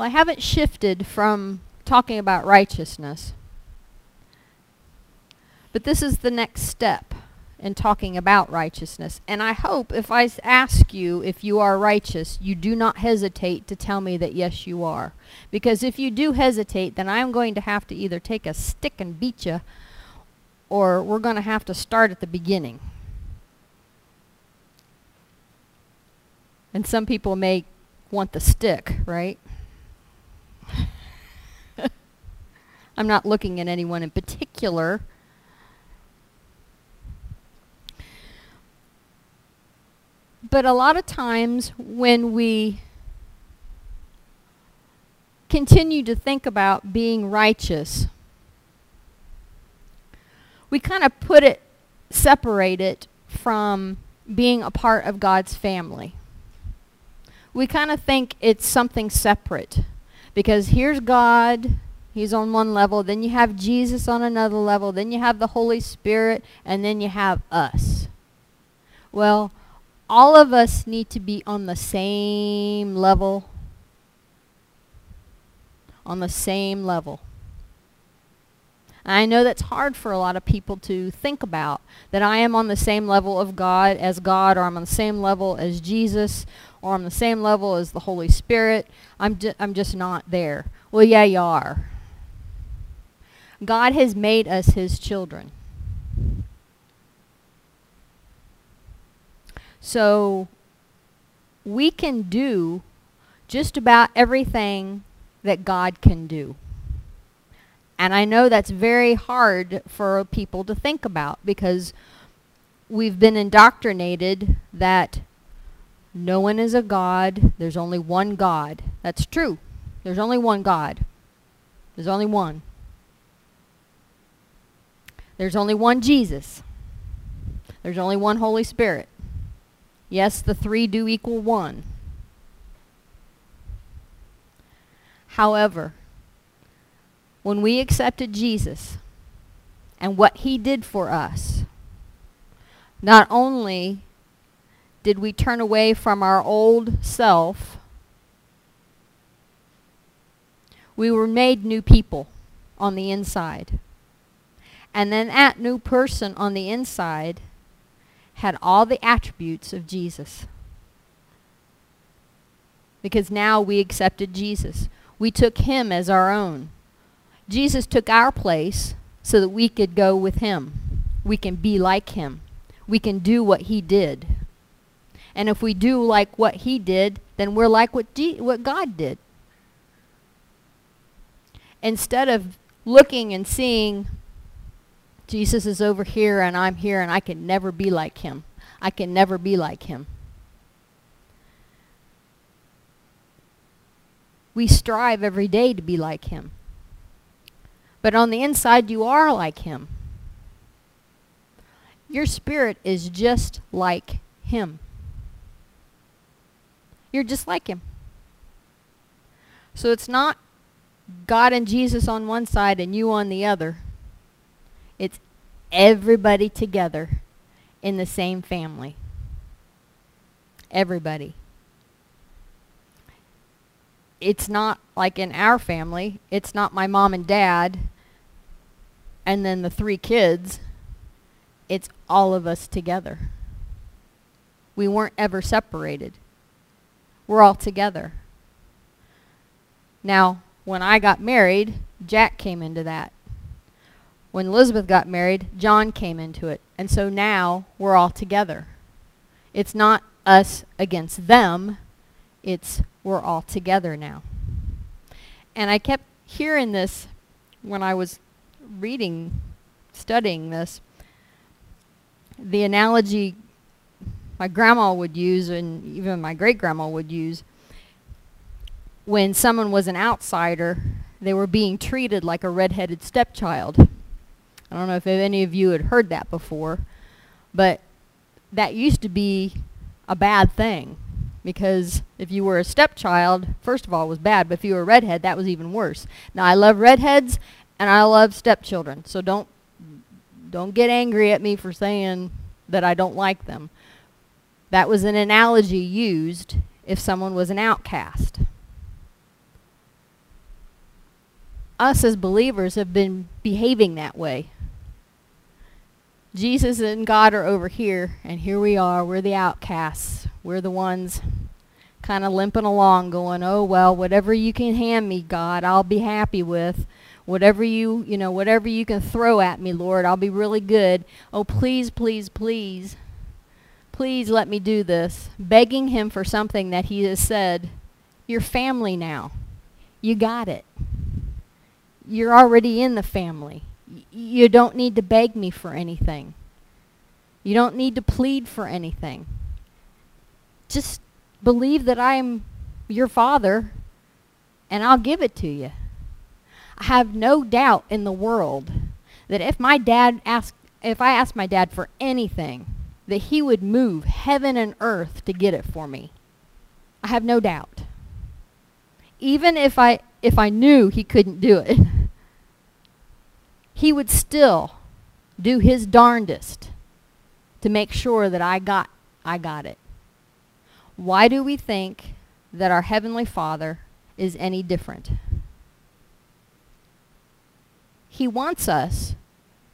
Well, I haven't shifted from talking about righteousness. But this is the next step in talking about righteousness. And I hope if I ask you if you are righteous, you do not hesitate to tell me that yes, you are. Because if you do hesitate, then I'm going to have to either take a stick and beat you, or we're going to have to start at the beginning. And some people may want the stick, right? I'm not looking at anyone in particular. But a lot of times when we continue to think about being righteous, we kind of put it, separate it from being a part of God's family. We kind of think it's something separate because here's God, He's on one level, then you have Jesus on another level, then you have the Holy Spirit, and then you have us. Well, all of us need to be on the same level. On the same level. I know that's hard for a lot of people to think about, that I am on the same level of God as God, or I'm on the same level as Jesus, or I'm the same level as the Holy Spirit. I'm, ju I'm just not there. Well, yeah, you are. God has made us his children. So we can do just about everything that God can do. And I know that's very hard for people to think about because we've been indoctrinated that no one is a God. There's only one God. That's true. There's only one God. There's only one. There's only one Jesus. There's only one Holy Spirit. Yes, the three do equal one. However, when we accepted Jesus and what he did for us, not only did we turn away from our old self, we were made new people on the inside. And then that new person on the inside had all the attributes of Jesus. Because now we accepted Jesus. We took him as our own. Jesus took our place so that we could go with him. We can be like him. We can do what he did. And if we do like what he did, then we're like what, what God did. Instead of looking and seeing Jesus is over here and I'm here and I can never be like him. I can never be like him. We strive every day to be like him. But on the inside, you are like him. Your spirit is just like him. You're just like him. So it's not God and Jesus on one side and you on the other. It's everybody together in the same family. Everybody. It's not like in our family, it's not my mom and dad and then the three kids. It's all of us together. We weren't ever separated. We're all together. Now, when I got married, Jack came into that when Elizabeth got married, John came into it. And so now we're all together. It's not us against them. It's we're all together now. And I kept hearing this when I was reading, studying this. The analogy my grandma would use and even my great-grandma would use when someone was an outsider, they were being treated like a red-headed stepchild. I don't know if any of you had heard that before, but that used to be a bad thing because if you were a stepchild, first of all, it was bad, but if you were a redhead, that was even worse. Now, I love redheads and I love stepchildren, so don't don't get angry at me for saying that I don't like them. That was an analogy used if someone was an outcast. us as believers have been behaving that way. Jesus and God are over here, and here we are. We're the outcasts. We're the ones kind of limping along, going, oh, well, whatever you can hand me, God, I'll be happy with. Whatever you, you know, whatever you can throw at me, Lord, I'll be really good. Oh, please, please, please, please let me do this. Begging him for something that he has said, you're family now. You got it. You're already in the family. You don't need to beg me for anything. You don't need to plead for anything. Just believe that I'm your father and I'll give it to you. I have no doubt in the world that if my dad asked if I asked my dad for anything, that he would move heaven and earth to get it for me. I have no doubt. Even if I if I knew he couldn't do it. he would still do his darndest to make sure that I got I got it. Why do we think that our heavenly Father is any different? He wants us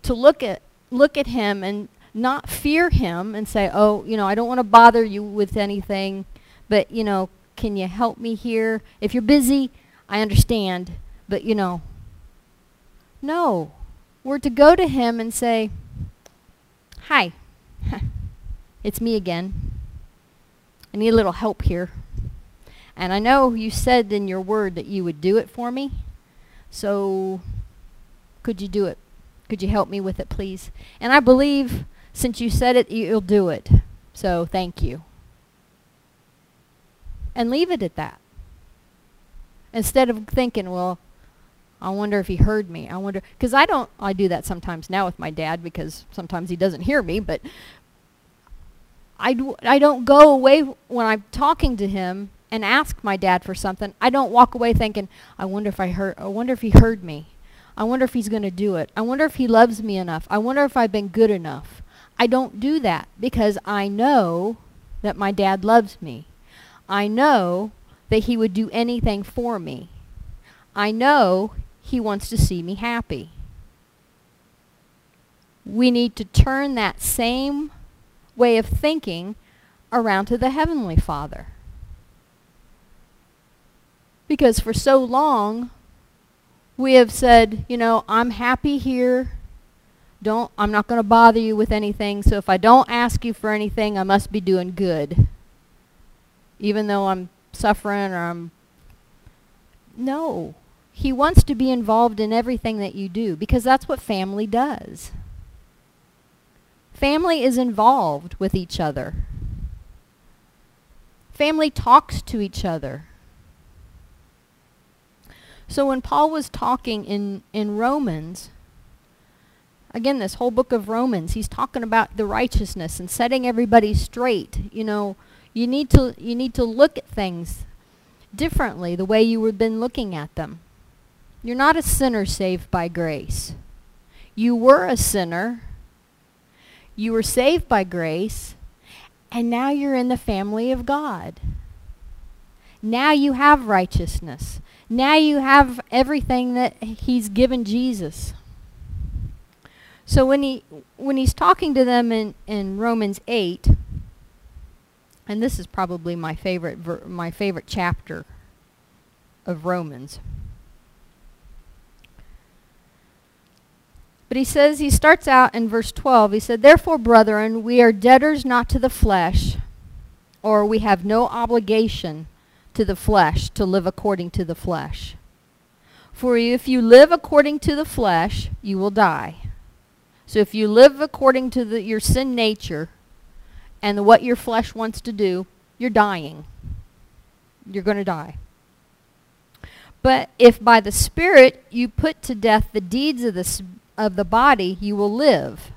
to look at look at him and not fear him and say, "Oh, you know, I don't want to bother you with anything, but you know, can you help me here? If you're busy, I understand, but you know, no. We're to go to him and say, Hi, it's me again. I need a little help here. And I know you said in your word that you would do it for me. So could you do it? Could you help me with it, please? And I believe since you said it, you'll do it. So thank you. And leave it at that. Instead of thinking, well, I wonder if he heard me. I wonder, because I don't, I do that sometimes now with my dad because sometimes he doesn't hear me, but I, do, I don't go away when I'm talking to him and ask my dad for something. I don't walk away thinking, I wonder if I heard, I wonder if he heard me. I wonder if he's going to do it. I wonder if he loves me enough. I wonder if I've been good enough. I don't do that because I know that my dad loves me. I know that he would do anything for me. I know he wants to see me happy. We need to turn that same way of thinking around to the Heavenly Father. Because for so long, we have said, you know, I'm happy here. Don't, I'm not going to bother you with anything. So if I don't ask you for anything, I must be doing good. Even though I'm suffering or I'm... No. He wants to be involved in everything that you do because that's what family does. Family is involved with each other. Family talks to each other. So when Paul was talking in, in Romans, again, this whole book of Romans, he's talking about the righteousness and setting everybody straight. You know, you need to, you need to look at things differently the way you have been looking at them. You're not a sinner saved by grace. You were a sinner. You were saved by grace. And now you're in the family of God. Now you have righteousness. Now you have everything that he's given Jesus. So when he when he's talking to them in, in Romans 8, and this is probably my favorite ver- my favorite chapter of Romans. But he says, he starts out in verse 12. He said, Therefore, brethren, we are debtors not to the flesh, or we have no obligation to the flesh to live according to the flesh. For if you live according to the flesh, you will die. So if you live according to the, your sin nature and what your flesh wants to do, you're dying. You're going to die. But if by the Spirit you put to death the deeds of the of the body, you will live.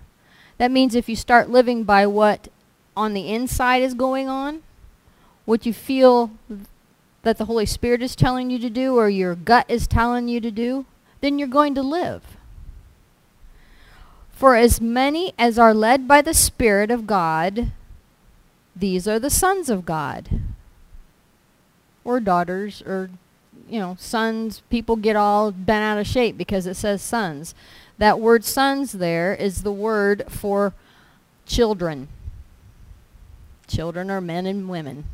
That means if you start living by what on the inside is going on, what you feel that the Holy Spirit is telling you to do or your gut is telling you to do, then you're going to live. For as many as are led by the Spirit of God, these are the sons of God. Or daughters, or you know, sons, people get all bent out of shape because it says sons. That word sons there is the word for children. Children are men and women,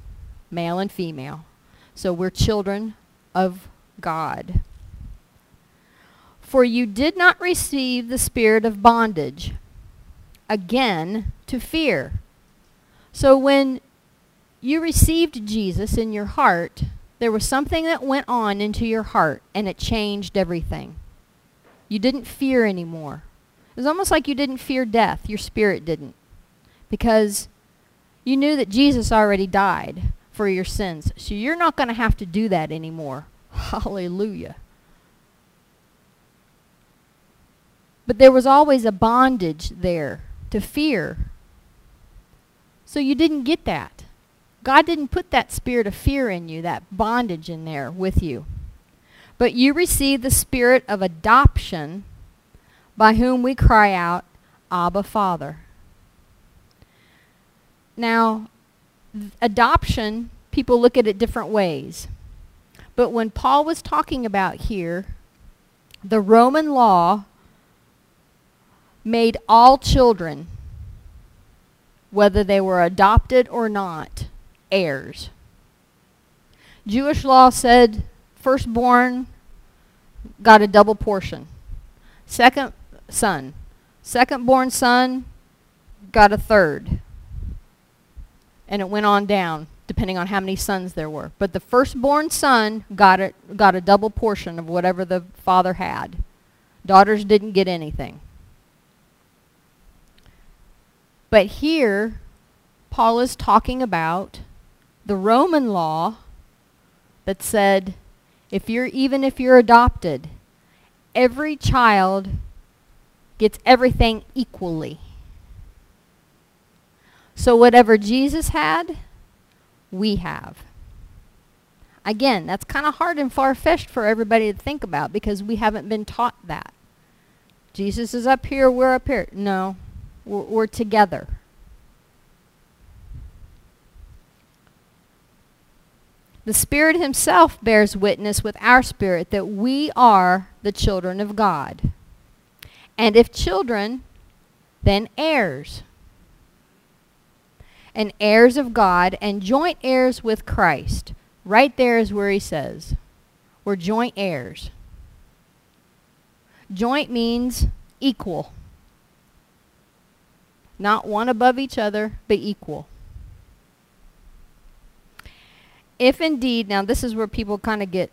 male and female. So we're children of God. For you did not receive the spirit of bondage, again, to fear. So when you received Jesus in your heart, there was something that went on into your heart and it changed everything. You didn't fear anymore. It was almost like you didn't fear death. Your spirit didn't. Because you knew that Jesus already died for your sins. So you're not going to have to do that anymore. Hallelujah. But there was always a bondage there to fear. So you didn't get that. God didn't put that spirit of fear in you, that bondage in there with you. But you receive the spirit of adoption by whom we cry out, Abba, Father. Now, adoption, people look at it different ways. But when Paul was talking about here, the Roman law made all children, whether they were adopted or not, heirs. Jewish law said firstborn got a double portion. Second son, second-born son got a third. And it went on down depending on how many sons there were. But the firstborn son got it got a double portion of whatever the father had. Daughters didn't get anything. But here, Paul is talking about the Roman law that said if you're even if you're adopted, every child gets everything equally. So whatever Jesus had, we have. Again, that's kind of hard and far-fetched for everybody to think about because we haven't been taught that. Jesus is up here, we're up here. No, we're, we're together. The Spirit himself bears witness with our spirit that we are the children of God. And if children, then heirs. And heirs of God and joint heirs with Christ. Right there is where he says, we're joint heirs. Joint means equal. Not one above each other, but equal. If indeed, now this is where people kind of get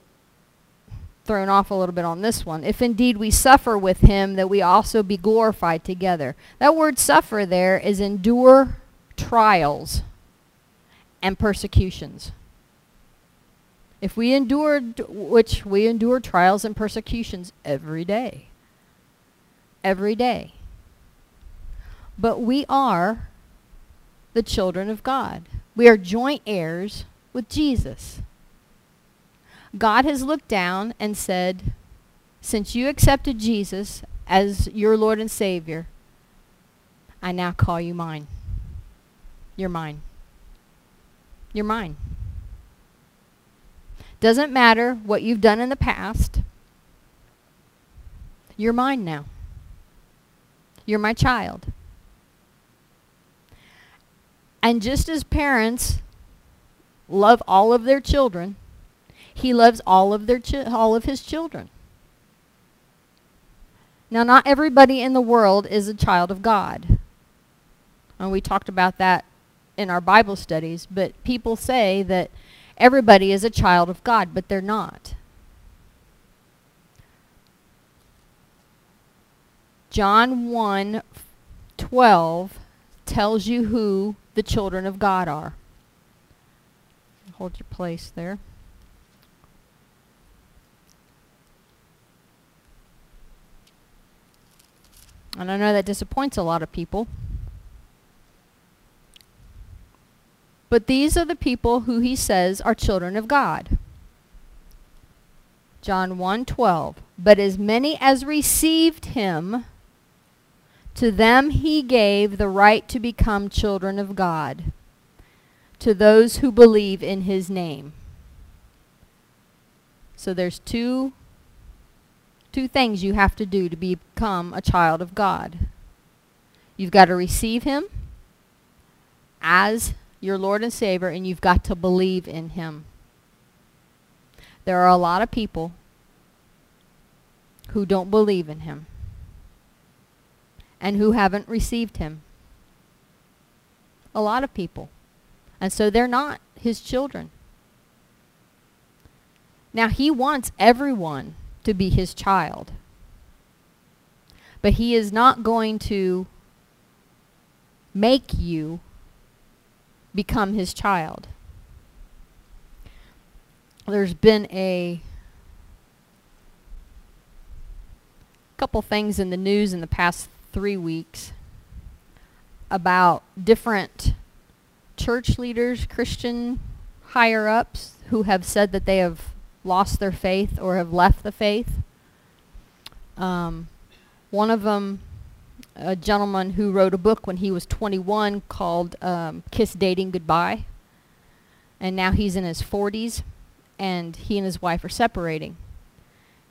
thrown off a little bit on this one. If indeed we suffer with him, that we also be glorified together. That word suffer there is endure trials and persecutions. If we endured, which we endure trials and persecutions every day. Every day. But we are the children of God. We are joint heirs with Jesus. God has looked down and said, since you accepted Jesus as your Lord and Savior, I now call you mine. You're mine. You're mine. Doesn't matter what you've done in the past. You're mine now. You're my child. And just as parents love all of their children, he loves all of their all of his children. Now not everybody in the world is a child of God. And we talked about that in our Bible studies, but people say that everybody is a child of God, but they're not. John 1 12 tells you who the children of God are. Hold your place there. And I know that disappoints a lot of people. But these are the people who he says are children of God. John 1:12 But as many as received him to them he gave the right to become children of God to those who believe in his name. So there's two two things you have to do to become a child of God. You've got to receive him as your Lord and Savior and you've got to believe in him. There are a lot of people who don't believe in him and who haven't received him. A lot of people. And so they're not his children. Now, he wants everyone to be his child. But he is not going to make you become his child. There's been a couple things in the news in the past three weeks about different church leaders, Christian higher ups, who have said that they have lost their faith or have left the faith. Um, one of them, a gentleman who wrote a book when he was 21 called um, Kiss Dating Goodbye. And now he's in his 40s and he and his wife are separating.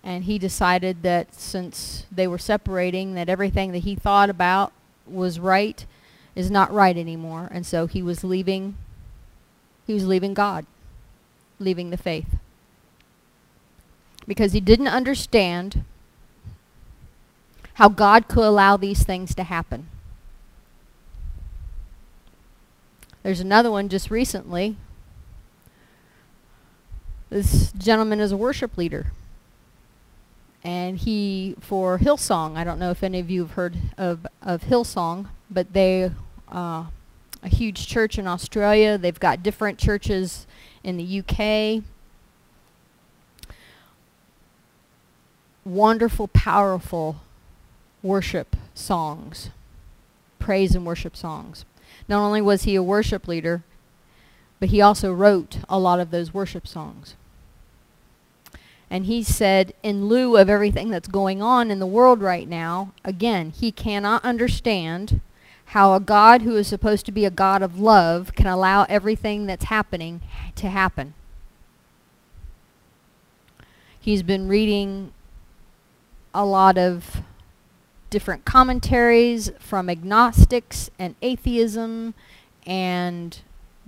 And he decided that since they were separating that everything that he thought about was right is not right anymore. And so he was leaving he was leaving God, leaving the faith because he didn't understand how God could allow these things to happen. There's another one just recently. This gentleman is a worship leader. And he, for Hillsong, I don't know if any of you have heard of, of Hillsong, but they, uh, a huge church in Australia. They've got different churches in the UK. wonderful, powerful worship songs, praise and worship songs. Not only was he a worship leader, but he also wrote a lot of those worship songs. And he said, in lieu of everything that's going on in the world right now, again, he cannot understand how a God who is supposed to be a God of love can allow everything that's happening to happen. He's been reading a lot of different commentaries from agnostics and atheism and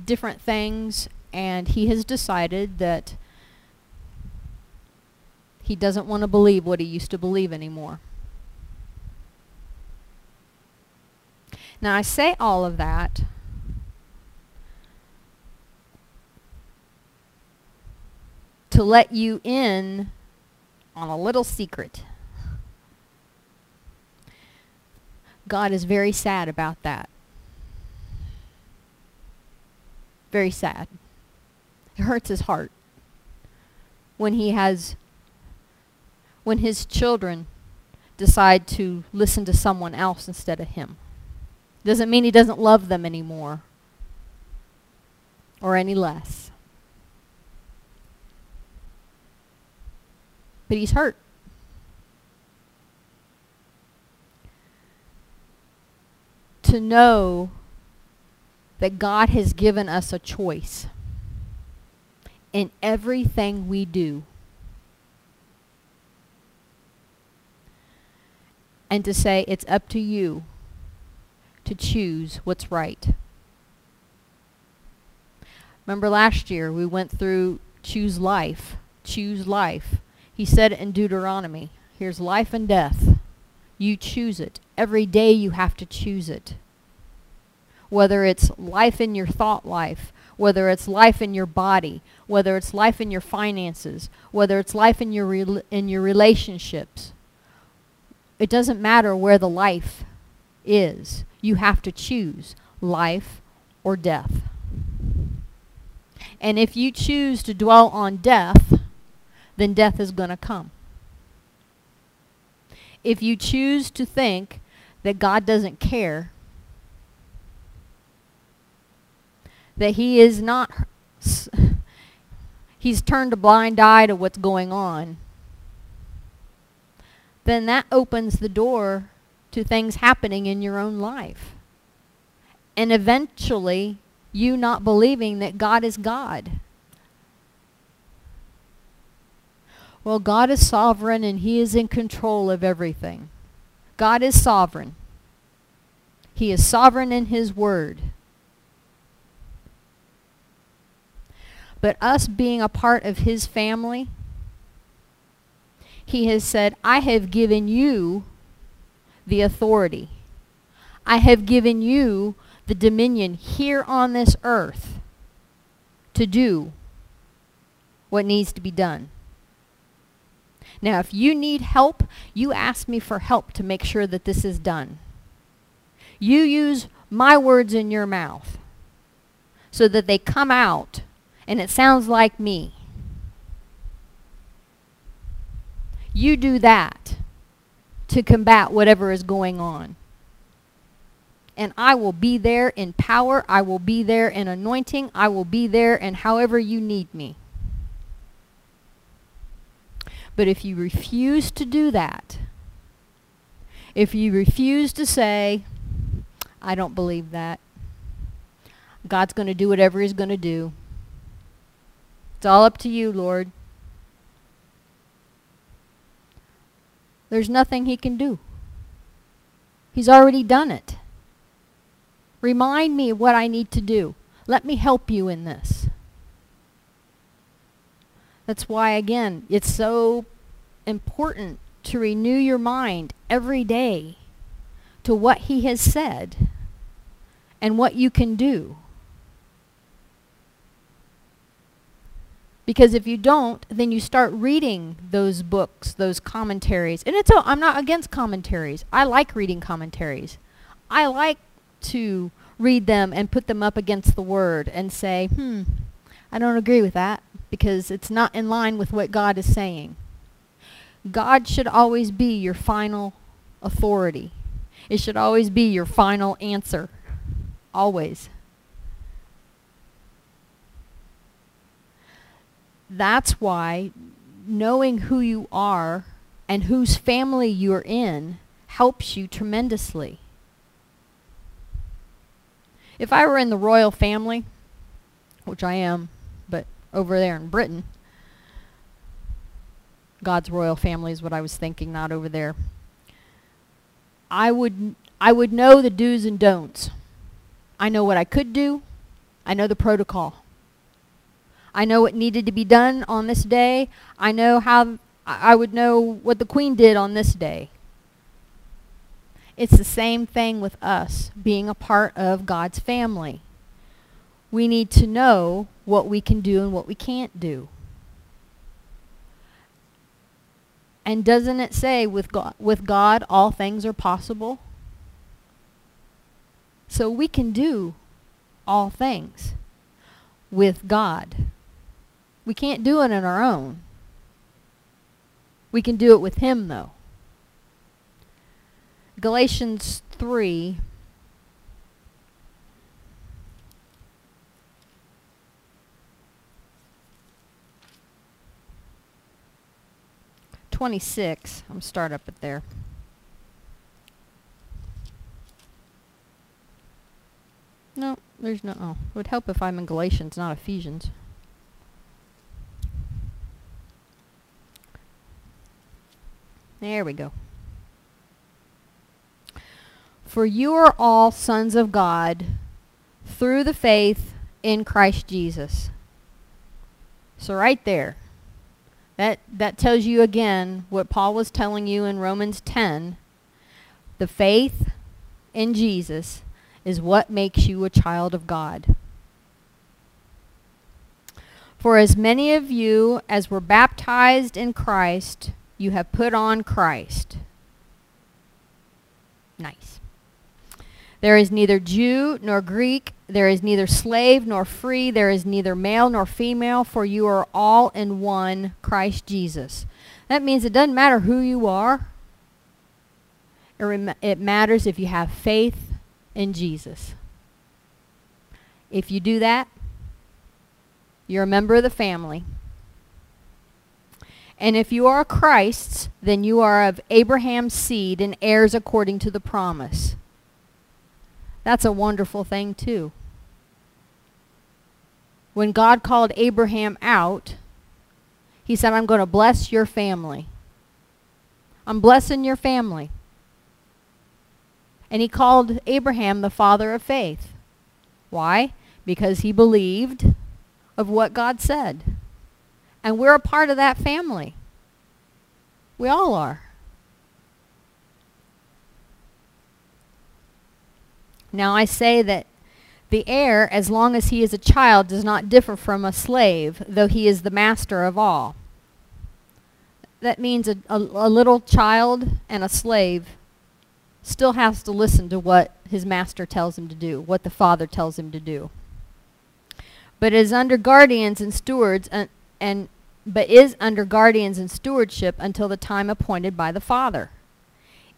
different things and he has decided that he doesn't want to believe what he used to believe anymore. Now I say all of that to let you in on a little secret. God is very sad about that. Very sad. It hurts his heart when he has, when his children decide to listen to someone else instead of him. Doesn't mean he doesn't love them anymore or any less. But he's hurt. to know that God has given us a choice in everything we do. And to say it's up to you to choose what's right. Remember last year we went through choose life, choose life. He said in Deuteronomy. Here's life and death. You choose it. Every day you have to choose it whether it's life in your thought life, whether it's life in your body, whether it's life in your finances, whether it's life in your in your relationships. It doesn't matter where the life is. You have to choose life or death. And if you choose to dwell on death, then death is going to come. If you choose to think that God doesn't care, that he is not, he's turned a blind eye to what's going on, then that opens the door to things happening in your own life. And eventually, you not believing that God is God. Well, God is sovereign and He is in control of everything. God is sovereign. He is sovereign in His word. But us being a part of His family, He has said, I have given you the authority. I have given you the dominion here on this earth to do what needs to be done. Now, if you need help, you ask me for help to make sure that this is done. You use my words in your mouth so that they come out and it sounds like me. You do that to combat whatever is going on. And I will be there in power. I will be there in anointing. I will be there in however you need me. But if you refuse to do that, if you refuse to say, I don't believe that, God's going to do whatever he's going to do. It's all up to you, Lord. There's nothing he can do. He's already done it. Remind me what I need to do. Let me help you in this. That's why, again, it's so important to renew your mind every day to what he has said and what you can do. Because if you don't, then you start reading those books, those commentaries. And it's a, I'm not against commentaries. I like reading commentaries. I like to read them and put them up against the word and say, hmm, I don't agree with that because it's not in line with what God is saying. God should always be your final authority. It should always be your final answer. Always. That's why knowing who you are and whose family you're in helps you tremendously. If I were in the royal family, which I am, but over there in Britain. God's royal family is what I was thinking, not over there. I would I would know the do's and don'ts. I know what I could do. I know the protocol. I know what needed to be done on this day. I know how I would know what the queen did on this day. It's the same thing with us being a part of God's family we need to know what we can do and what we can't do. And doesn't it say with God, with God all things are possible? So we can do all things with God. We can't do it on our own. We can do it with him though. Galatians 3 26. I'm start up it there. No, there's no. Oh, it would help if I'm in Galatians, not Ephesians. There we go. For you are all sons of God through the faith in Christ Jesus. So right there. That, that tells you again what Paul was telling you in Romans 10. The faith in Jesus is what makes you a child of God. For as many of you as were baptized in Christ, you have put on Christ. Nice. There is neither Jew nor Greek, there is neither slave nor free, there is neither male nor female, for you are all in one Christ Jesus. That means it doesn't matter who you are. It, it matters if you have faith in Jesus. If you do that, you're a member of the family. And if you are Christ's, then you are of Abraham's seed and heirs according to the promise. That's a wonderful thing too. When God called Abraham out, He said, I'm going to bless your family. I'm blessing your family. And he called Abraham the father of faith. Why? Because he believed of what God said. And we're a part of that family. We all are. Now I say that the heir, as long as he is a child, does not differ from a slave, though he is the master of all. That means a, a, a little child and a slave still has to listen to what his master tells him to do, what the father tells him to do. But is under guardians and stewards uh, and, and but is under guardians and stewardship until the time appointed by the father.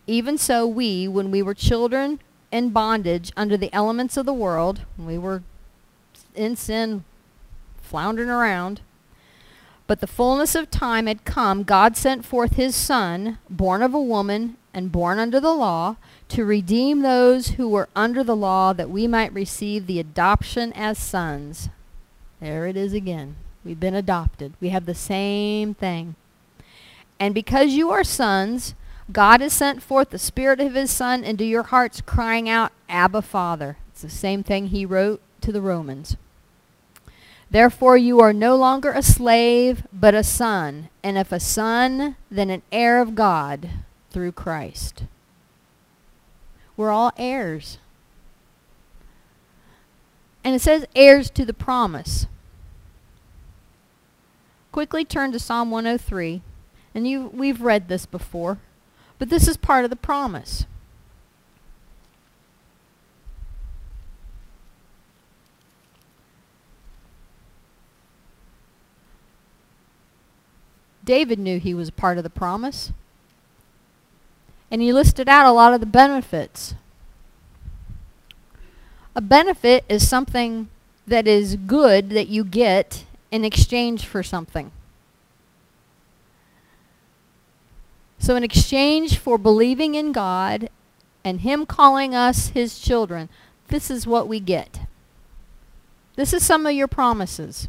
Even so we, when we were children in bondage under the elements of the world, we were in sin, floundering around, but the fullness of time had come, God sent forth his Son, born of a woman and born under the law, to redeem those who were under the law, that we might receive the adoption as sons. There it is again. We've been adopted. We have the same thing. And because you are sons, God has sent forth the Spirit of his Son into your hearts, crying out, Abba, Father. It's the same thing he wrote to the Romans. Therefore you are no longer a slave, but a son. And if a son, then an heir of God through Christ. We're all heirs. And it says heirs to the promise. Quickly turn to Psalm 103. And you, we've read this before. But this is part of the promise. David knew he was part of the promise. And he listed out a lot of the benefits. A benefit is something that is good that you get in exchange for something. So in exchange for believing in God and him calling us his children, this is what we get. This is some of your promises.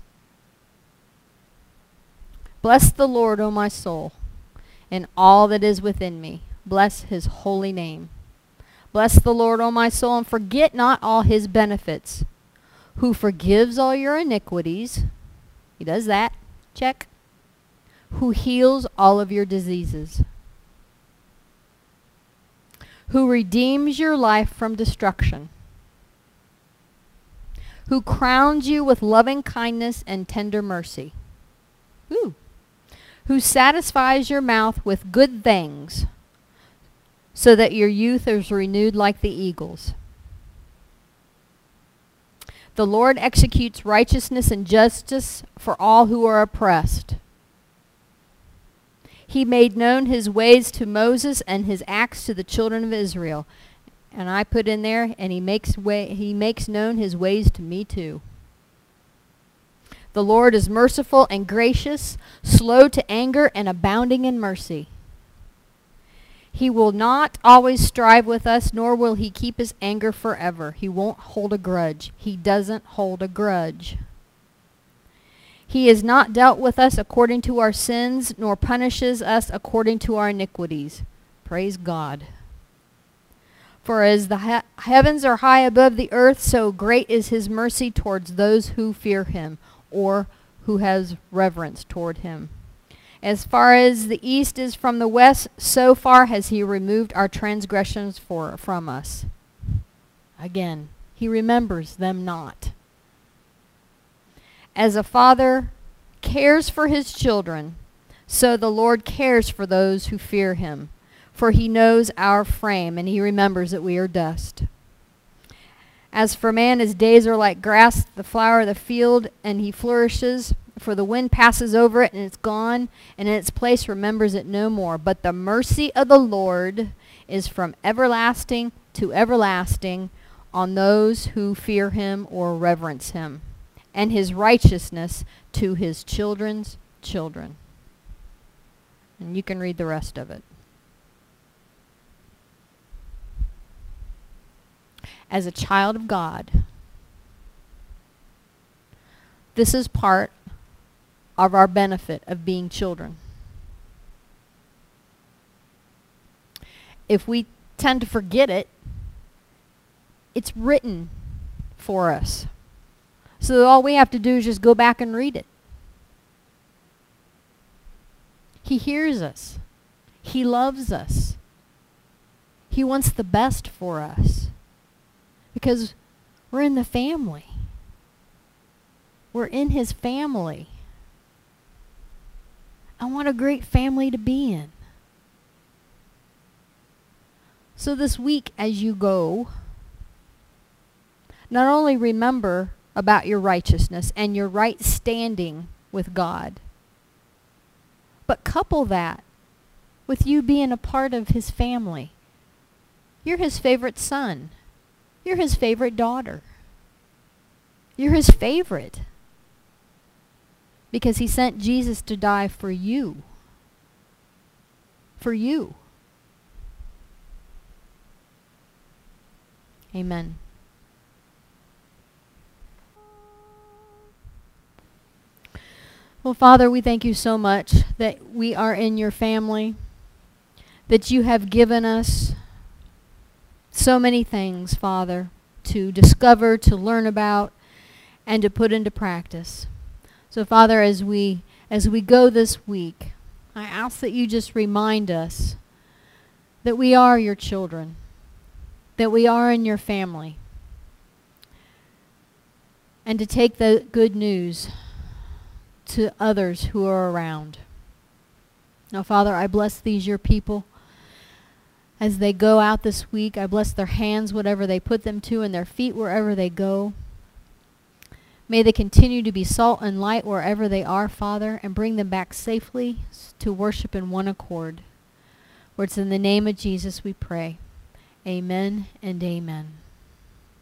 Bless the Lord, O my soul, and all that is within me. Bless his holy name. Bless the Lord, O my soul, and forget not all his benefits, who forgives all your iniquities. He does that. Check. Who heals all of your diseases. Who redeems your life from destruction. Who crowns you with loving kindness and tender mercy. Ooh who satisfies your mouth with good things, so that your youth is renewed like the eagles. The Lord executes righteousness and justice for all who are oppressed. He made known his ways to Moses and his acts to the children of Israel. And I put in there, and he makes way, he makes known his ways to me too. The Lord is merciful and gracious, slow to anger, and abounding in mercy. He will not always strive with us, nor will he keep his anger forever. He won't hold a grudge. He doesn't hold a grudge. He has not dealt with us according to our sins, nor punishes us according to our iniquities. Praise God. For as the he heavens are high above the earth, so great is his mercy towards those who fear him or who has reverence toward him. As far as the east is from the west, so far has he removed our transgressions for, from us. Again, he remembers them not. As a father cares for his children, so the Lord cares for those who fear him. For he knows our frame, and he remembers that we are dust. As for man, his days are like grass, the flower of the field, and he flourishes. For the wind passes over it, and it's gone, and in its place remembers it no more. But the mercy of the Lord is from everlasting to everlasting on those who fear him or reverence him, and his righteousness to his children's children. And you can read the rest of it. as a child of God. This is part of our benefit of being children. If we tend to forget it, it's written for us. So all we have to do is just go back and read it. He hears us. He loves us. He wants the best for us. Because we're in the family. We're in his family. I want a great family to be in. So this week as you go, not only remember about your righteousness and your right standing with God, but couple that with you being a part of his family. You're his favorite son. You're his favorite daughter. You're his favorite. Because he sent Jesus to die for you. For you. Amen. Well, Father, we thank you so much that we are in your family, that you have given us so many things, Father, to discover, to learn about, and to put into practice. So, Father, as we as we go this week, I ask that you just remind us that we are your children, that we are in your family, and to take the good news to others who are around. Now, Father, I bless these your people as they go out this week. I bless their hands, whatever they put them to, and their feet wherever they go. May they continue to be salt and light wherever they are, Father, and bring them back safely to worship in one accord. For it's in the name of Jesus we pray. Amen and amen.